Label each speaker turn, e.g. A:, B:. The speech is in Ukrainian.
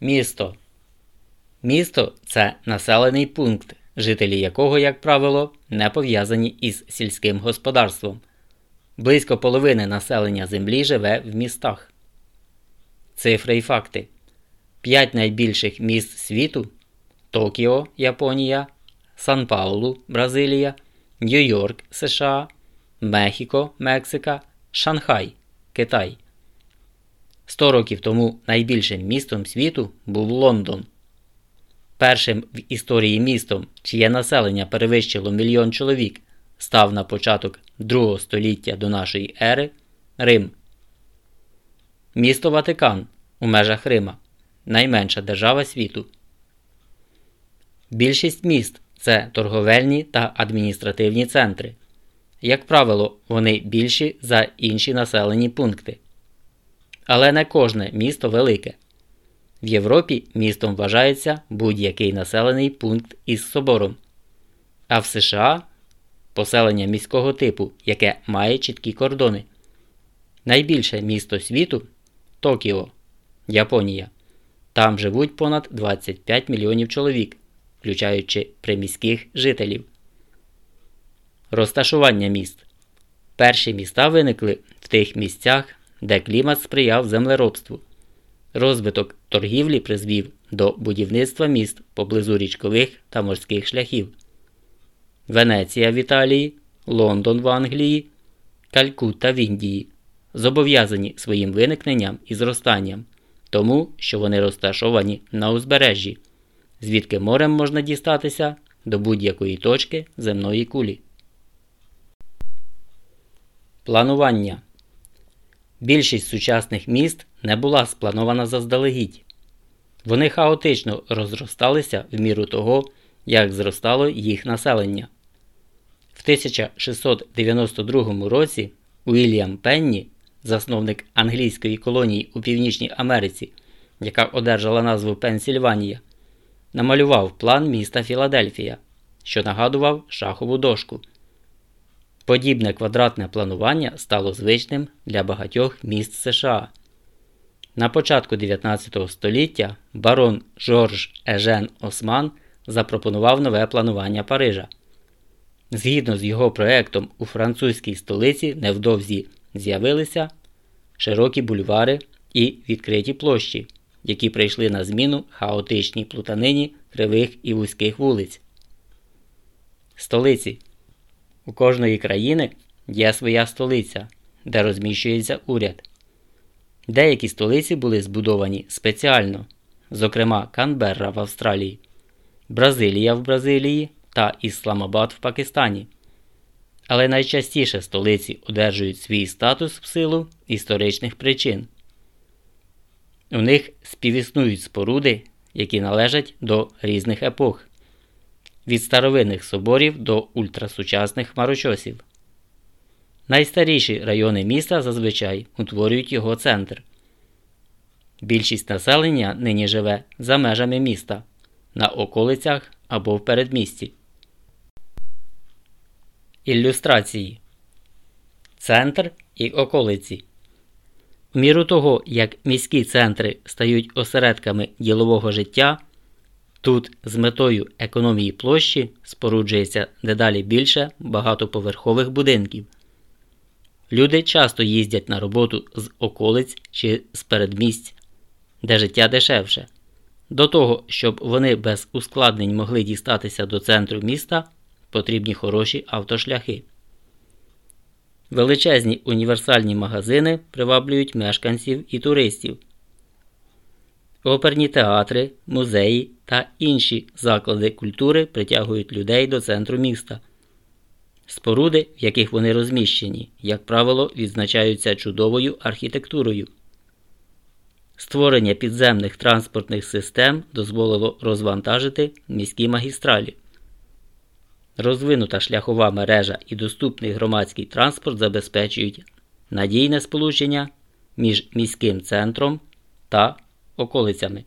A: Місто. Місто це населений пункт, жителі якого, як правило, не пов'язані із сільським господарством. Близько половини населення землі живе в містах. Цифри і факти: П'ять найбільших міст світу Токіо, Японія, Сан Паулу, Бразилія, Нью-Йорк, США, Мехіко, Мексика, Шанхай, Китай. 100 років тому найбільшим містом світу був Лондон. Першим в історії містом, чиє населення перевищило мільйон чоловік, став на початок другого століття до нашої ери Рим. Місто Ватикан у межах Рима найменша держава світу. Більшість міст це торговельні та адміністративні центри. Як правило, вони більші за інші населені пункти. Але не кожне місто велике. В Європі містом вважається будь-який населений пункт із собором. А в США поселення міського типу, яке має чіткі кордони. Найбільше місто світу Токіо, Японія. Там живуть понад 25 мільйонів чоловік, включаючи приміських жителів. Розташування міст. Перші міста виникли в тих місцях, де клімат сприяв землеробству. Розвиток торгівлі призвів до будівництва міст поблизу річкових та морських шляхів. Венеція в Італії, Лондон в Англії, Калькутта в Індії зобов'язані своїм виникненням і зростанням, тому що вони розташовані на узбережжі, звідки морем можна дістатися до будь-якої точки земної кулі. Планування Більшість сучасних міст не була спланована заздалегідь. Вони хаотично розросталися в міру того, як зростало їх населення. В 1692 році Уільям Пенні, засновник англійської колонії у Північній Америці, яка одержала назву Пенсільванія, намалював план міста Філадельфія, що нагадував шахову дошку. Подібне квадратне планування стало звичним для багатьох міст США. На початку 19 століття барон Жорж Ежен Осман запропонував нове планування Парижа. Згідно з його проектом, у французькій столиці невдовзі з'явилися широкі бульвари і відкриті площі, які прийшли на зміну хаотичній плутанині кривих і вузьких вулиць. Столиці у кожної країни є своя столиця, де розміщується уряд. Деякі столиці були збудовані спеціально, зокрема Канберра в Австралії, Бразилія в Бразилії та Ісламабад в Пакистані. Але найчастіше столиці одержують свій статус в силу історичних причин. У них співіснують споруди, які належать до різних епох від старовинних соборів до ультрасучасних хмарочосів. Найстаріші райони міста зазвичай утворюють його центр. Більшість населення нині живе за межами міста, на околицях або в передмісті. Ілюстрації Центр і околиці. В міру того, як міські центри стають осередками ділового життя, Тут з метою економії площі споруджується дедалі більше багатоповерхових будинків. Люди часто їздять на роботу з околиць чи з передмість, де життя дешевше. До того, щоб вони без ускладнень могли дістатися до центру міста, потрібні хороші автошляхи. Величезні універсальні магазини приваблюють мешканців і туристів. Оперні театри, музеї та інші заклади культури притягують людей до центру міста. Споруди, в яких вони розміщені, як правило, відзначаються чудовою архітектурою. Створення підземних транспортних систем дозволило розвантажити міські магістралі. Розвинута шляхова мережа і доступний громадський транспорт забезпечують надійне сполучення між міським центром та околицями.